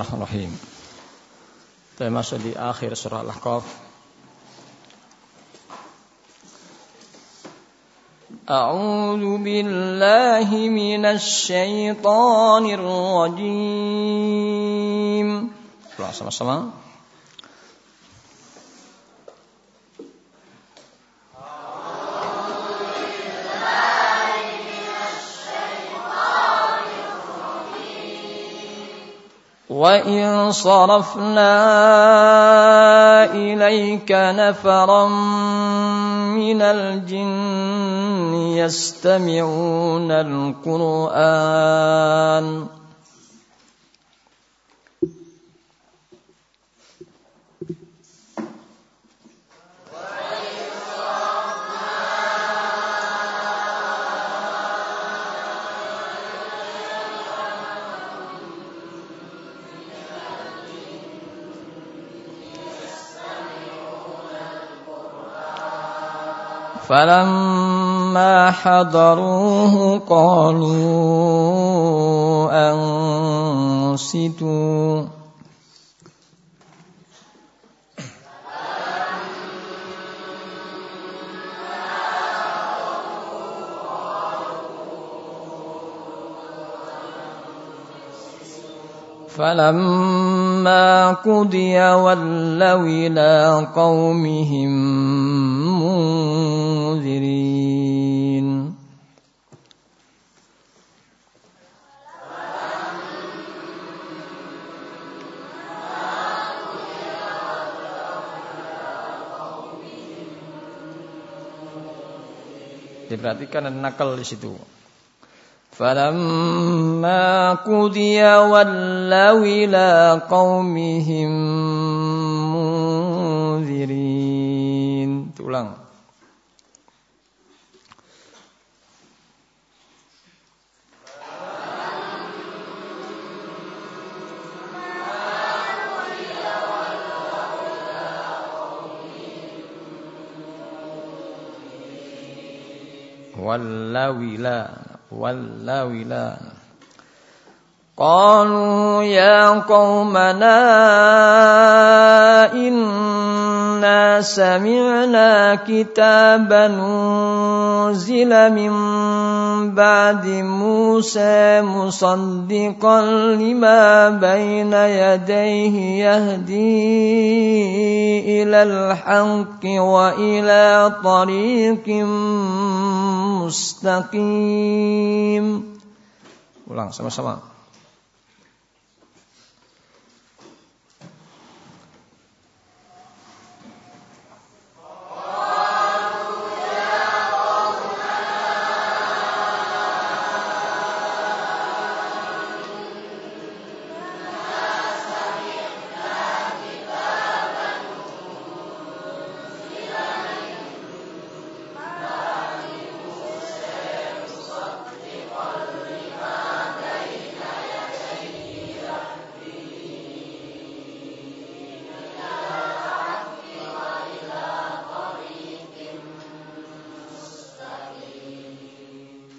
Bismillahirrahmanirrahim. Kita masuk di akhir surah Al-Ahqaf. أعوذ بالله من الشيطان الرجيم. Sama-sama. وإن صرفنا إليك نفرا من الجن يستمعون القرآن فلما حضروه قالوا أنصتوا. فلما قضي ولوا إلى قومهم منذرين Diperhatikan ada nakal di situ. فلما قضي ولوا إلى قومهم منذرين Tulang. Wallawila Wallawila قالوا يا قومنا إنا سمعنا كتابا أنزل من بعد موسى مصدقا لما بين يديه يهدي إلى الحق وإلى طريق مستقيم Ulang sama-sama.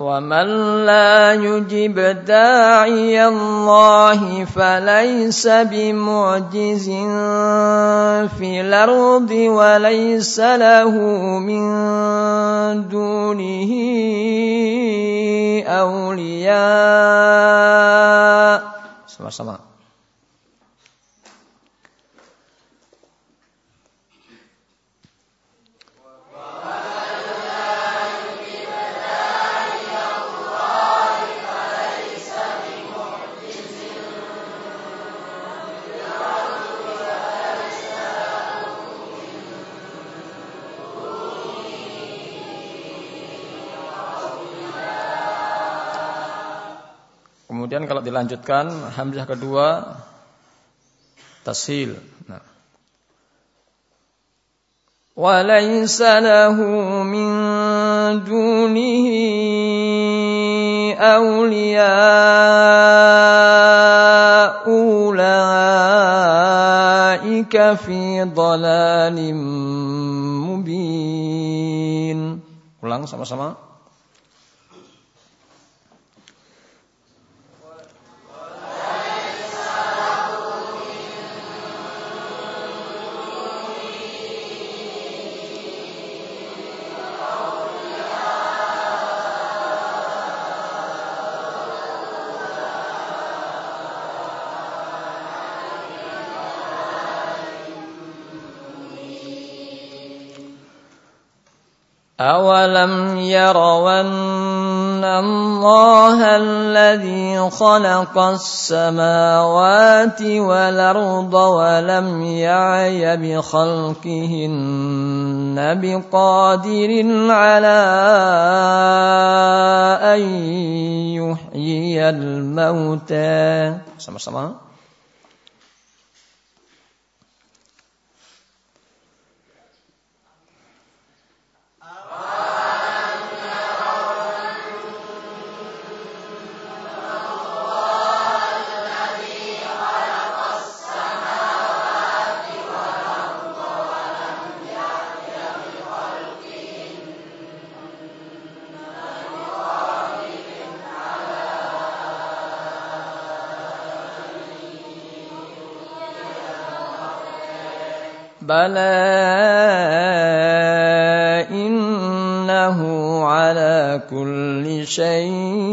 ومن لا يجب داعي الله فليس بمعجز في الأرض وليس له من دونه اولياء Sama-sama. Kemudian kalau dilanjutkan hamzah kedua tasil. Nah. وليس له من دونه أولياء أولئك في ضلال مبين ulang sama-sama أولم يروا أن الله الذي خلق السماوات والأرض ولم يعي بخلقهن بقادر على أن يحيي الموتى. Sama-sama. بلى إنه على كل شيء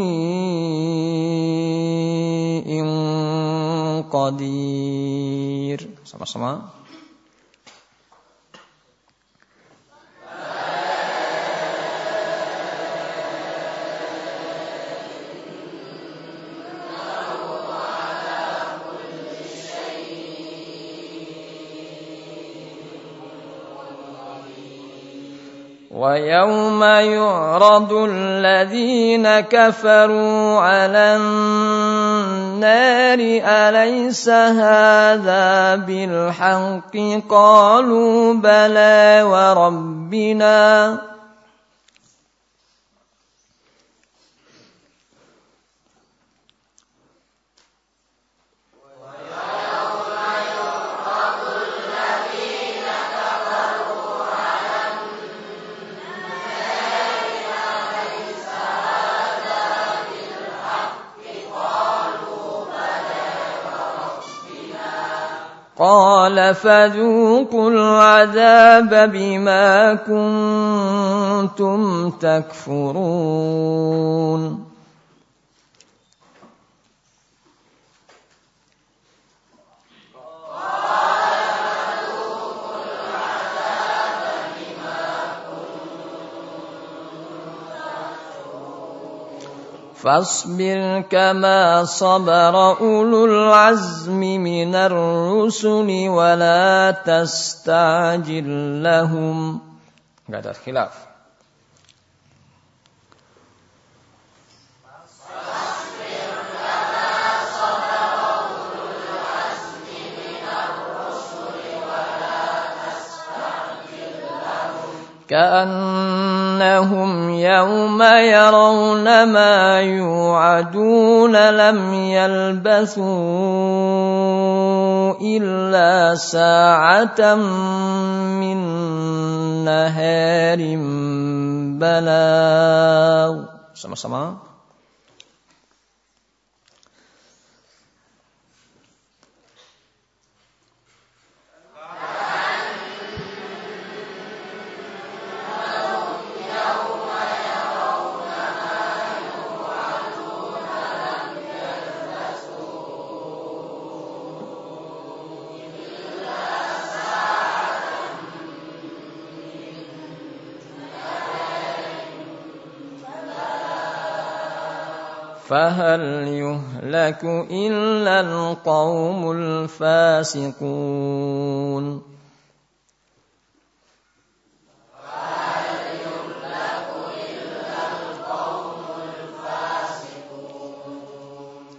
قدير. Sama-sama. ويوم يعرض الذين كفروا على النار أليس هذا بالحق؟ قالوا بلى وربنا. قال فذوقوا العذاب بما كنتم تكفرون فاصبر كما صبر أولو العزم من الرسل ولا تستعجل لهم Enggak ada khilaf. كأنهم يوم يرون ما يوعدون لم يلبثوا إلا ساعة من نهار بلاغ. فهل يهلك إلا القوم الفاسقون؟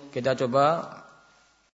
Kita coba